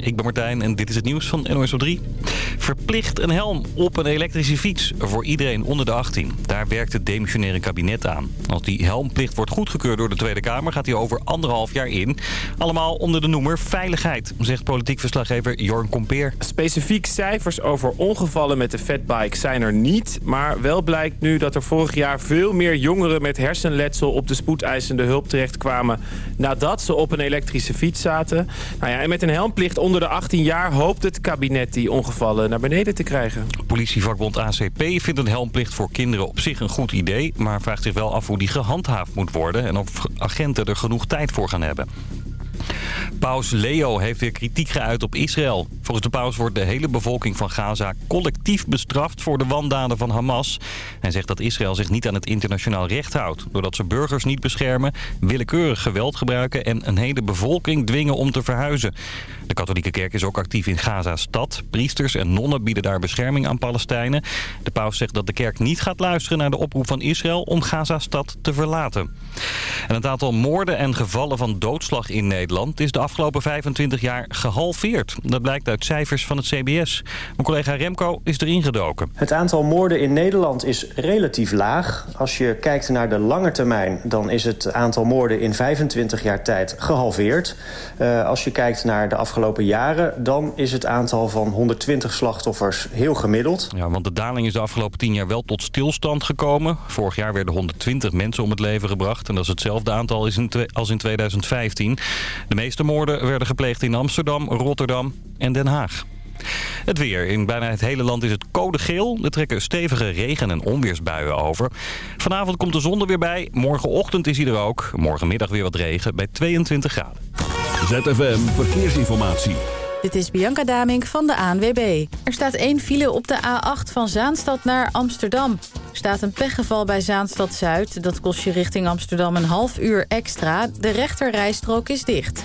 Ik ben Martijn en dit is het nieuws van NOS op 3. Verplicht een helm op een elektrische fiets voor iedereen onder de 18. Daar werkt het demissionaire kabinet aan. Als die helmplicht wordt goedgekeurd door de Tweede Kamer... gaat die over anderhalf jaar in. Allemaal onder de noemer veiligheid, zegt politiek verslaggever Jorn Kompeer. Specifiek cijfers over ongevallen met de fatbike zijn er niet. Maar wel blijkt nu dat er vorig jaar veel meer jongeren met hersenletsel... op de spoedeisende hulp terechtkwamen nadat ze op een elektrische fiets zaten. Nou ja, en met een helmplicht onder de 18 jaar hoopt het kabinet die ongevallen naar beneden te krijgen. Politievakbond ACP vindt een helmplicht voor kinderen op zich een goed idee... maar vraagt zich wel af hoe die gehandhaafd moet worden... en of agenten er genoeg tijd voor gaan hebben. Paus Leo heeft weer kritiek geuit op Israël. Volgens de paus wordt de hele bevolking van Gaza collectief bestraft voor de wandaden van Hamas. Hij zegt dat Israël zich niet aan het internationaal recht houdt... doordat ze burgers niet beschermen, willekeurig geweld gebruiken... en een hele bevolking dwingen om te verhuizen. De katholieke kerk is ook actief in Gaza-stad. Priesters en nonnen bieden daar bescherming aan Palestijnen. De paus zegt dat de kerk niet gaat luisteren naar de oproep van Israël... om Gaza-stad te verlaten. En het aantal moorden en gevallen van doodslag in Nederland... is de afgelopen 25 jaar gehalveerd. Dat blijkt uit cijfers van het CBS. Mijn collega Remco is erin gedoken. Het aantal moorden in Nederland is relatief laag. Als je kijkt naar de lange termijn... dan is het aantal moorden in 25 jaar tijd gehalveerd. Uh, als je kijkt naar de afgelopen jaren... dan is het aantal van 120 slachtoffers heel gemiddeld. Ja, want de daling is de afgelopen 10 jaar wel tot stilstand gekomen. Vorig jaar werden 120 mensen om het leven gebracht. En dat is hetzelfde aantal als in 2015. De meeste moorden werden gepleegd in Amsterdam, Rotterdam en Den Haag. Het weer. In bijna het hele land is het code geel. Er trekken stevige regen- en onweersbuien over. Vanavond komt de zon er weer bij. Morgenochtend is hij er ook. Morgenmiddag weer wat regen bij 22 graden. ZFM Verkeersinformatie. Dit is Bianca Damink van de ANWB. Er staat één file op de A8 van Zaanstad naar Amsterdam. Er staat een pechgeval bij Zaanstad Zuid. Dat kost je richting Amsterdam een half uur extra. De rechterrijstrook is dicht.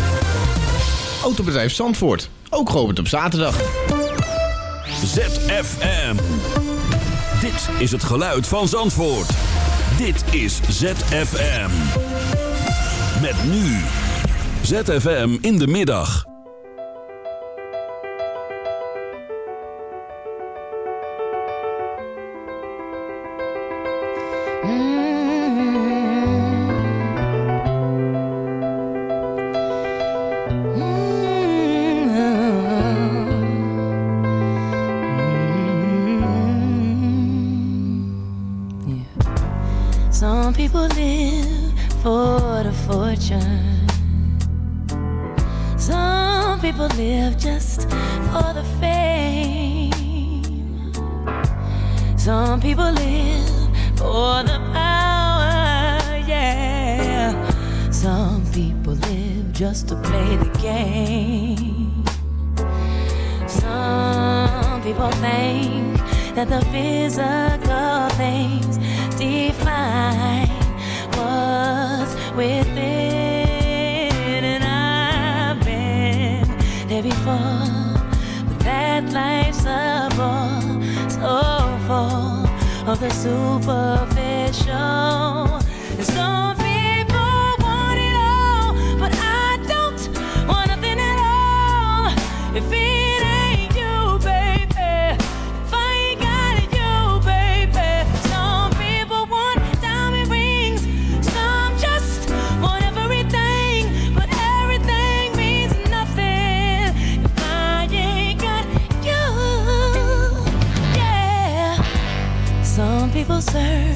Autobedrijf Zandvoort, ook geopend op zaterdag. ZFM. Dit is het geluid van Zandvoort. Dit is ZFM. Met nu. ZFM in de middag. People think that the physical things define what's within. And I've been there before, but that life's a bore so full of the superficial. Some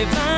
if I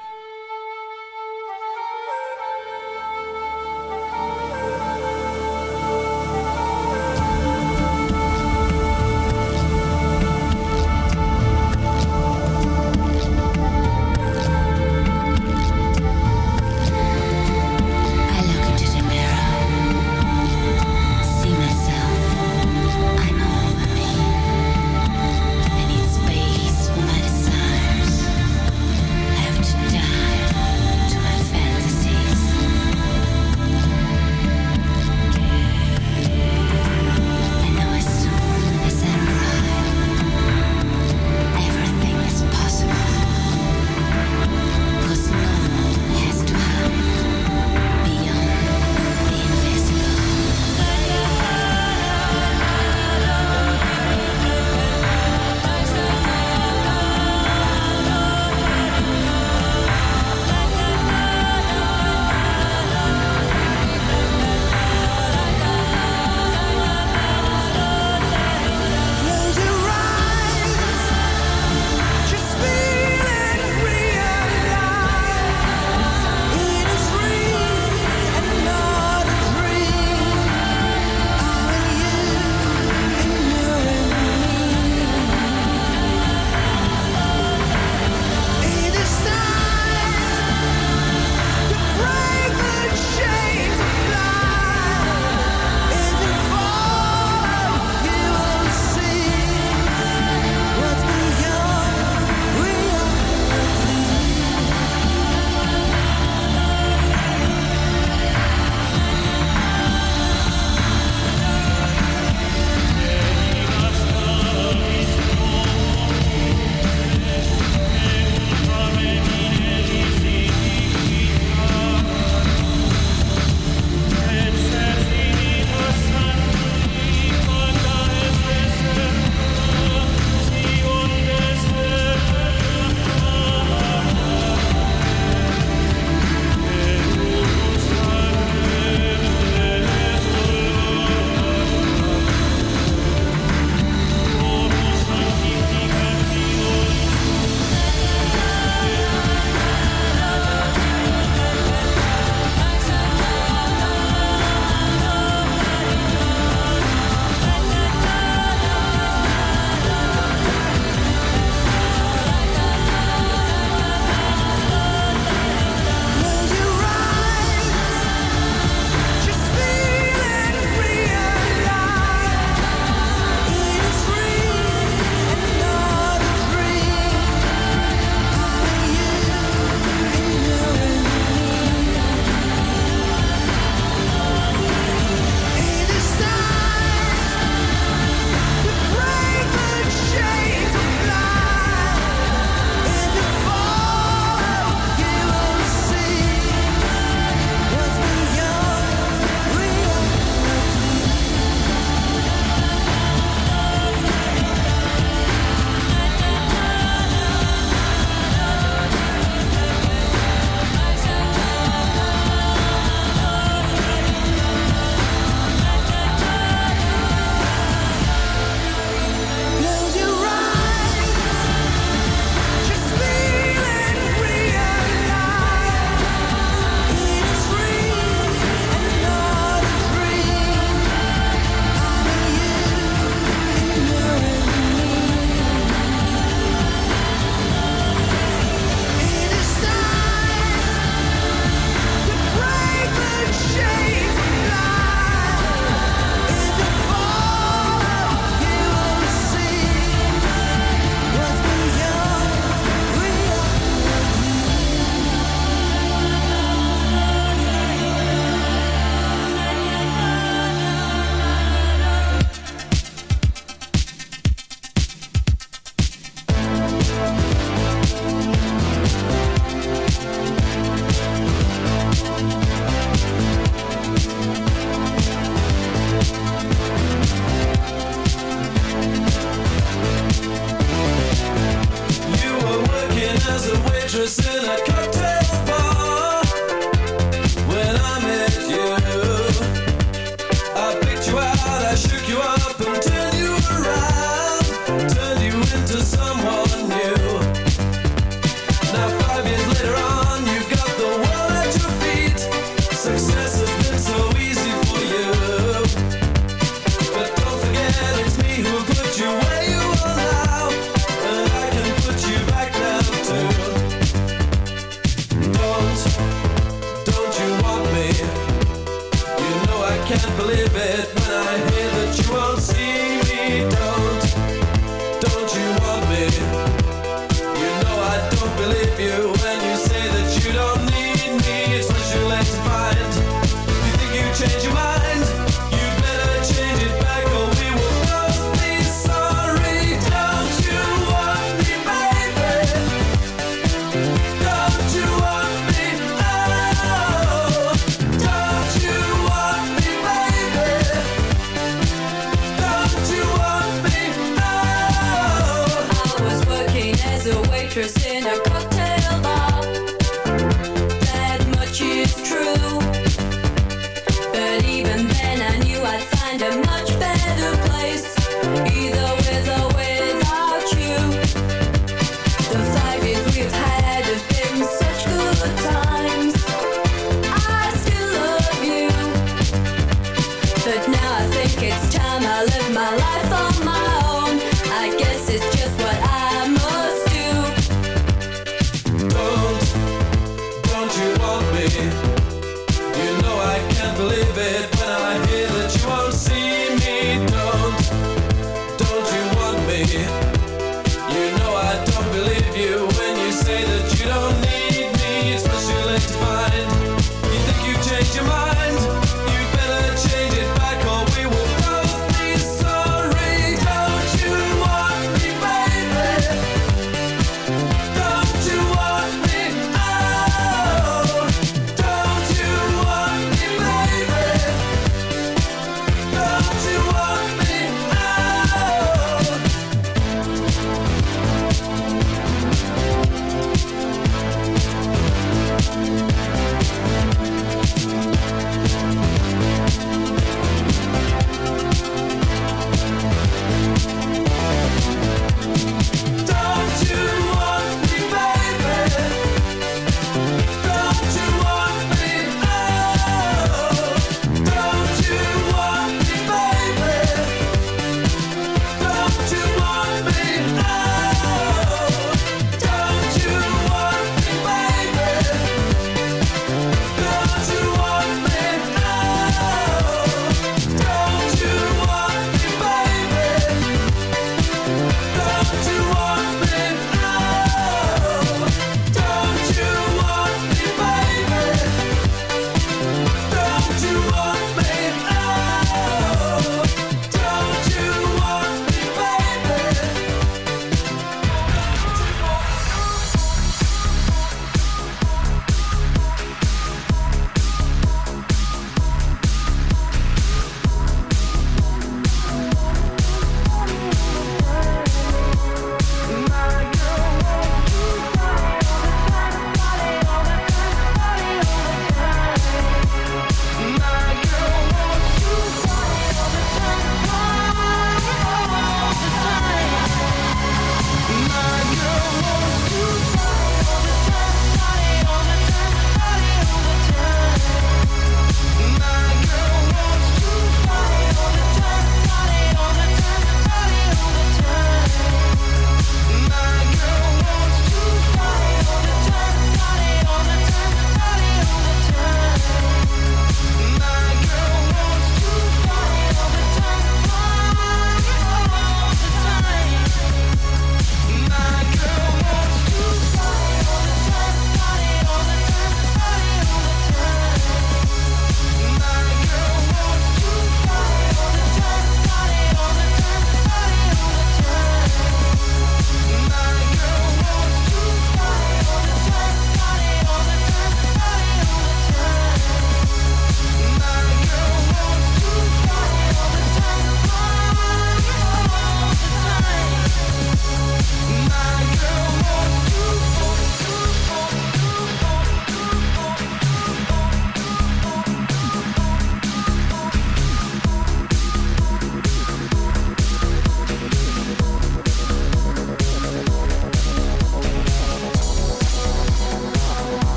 You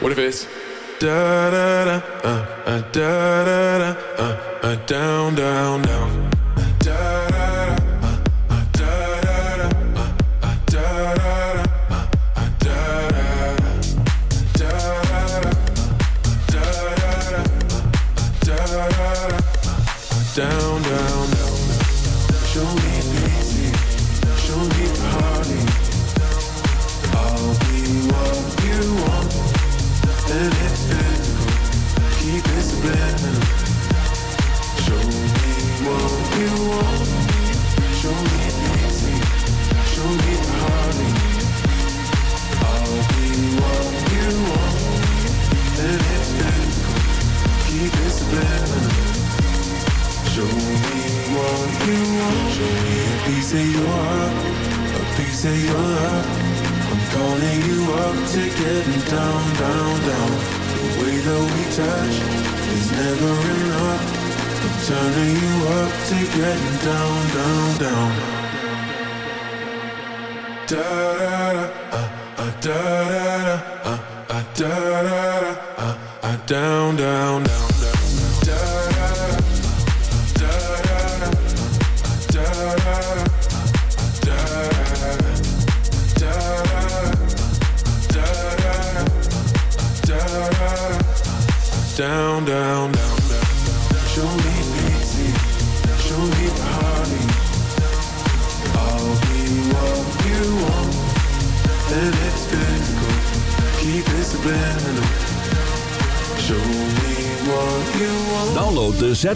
What if it's da da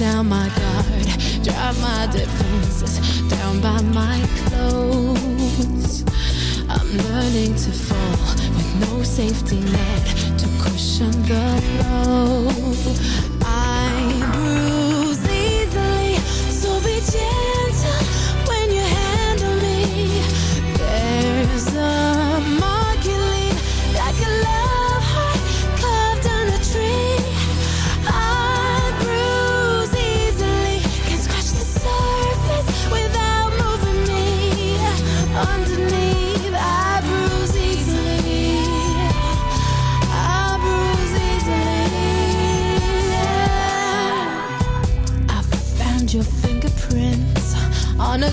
down my guard, drive my defenses down by my clothes. I'm learning to fall with no safety net to cushion the blow.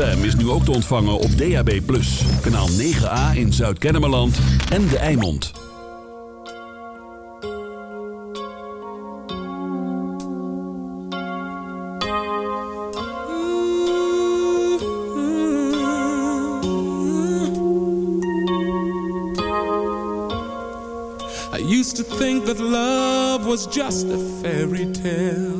ZFM is nu ook te ontvangen op DAB+. Kanaal 9A in Zuid-Kennemerland en De Eimond. I used to think that love was just a fairy tale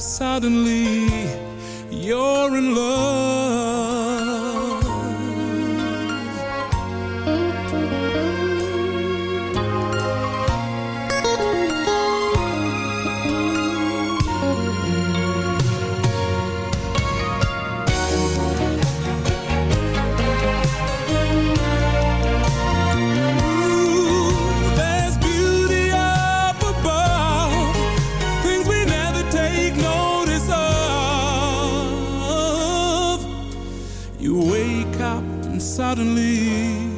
suddenly. suddenly.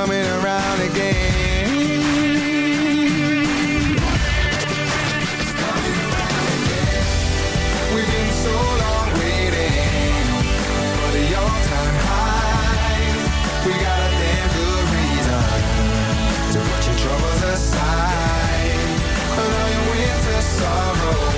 It's coming around again. We've been so long waiting for the all-time high. We got a damn good reason to put your troubles aside. All your winter sorrows,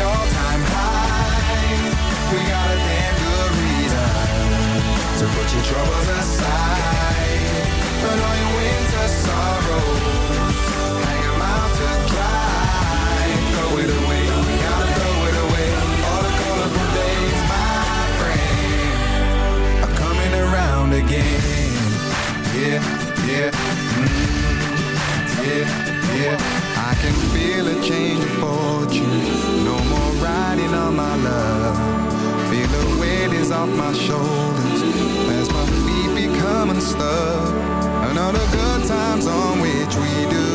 all-time high. We got a damn good reason to put your troubles aside. Put all your winter sorrows, hang them out to dry. Throw it away, gotta throw it away. All the colorful days, my friend, are coming around again. Yeah, yeah, mm, yeah, yeah. I can feel a change of fortune. No riding on my love. Feel the weight is off my shoulders as my feet become unstuck. Another good time's on which we do.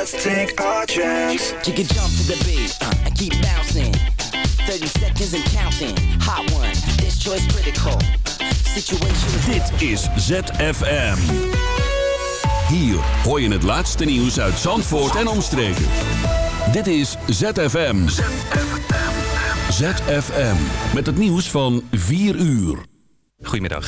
Let's take our chance. You can jump to the beat uh, and keep bouncing. 30 seconds and counting. Hot one, this choice critical. Situation Dit is ZFM. Hier hoor je het laatste nieuws uit Zandvoort en omstreken. Dit is ZFM. ZFM. Met het nieuws van 4 uur. Goedemiddag,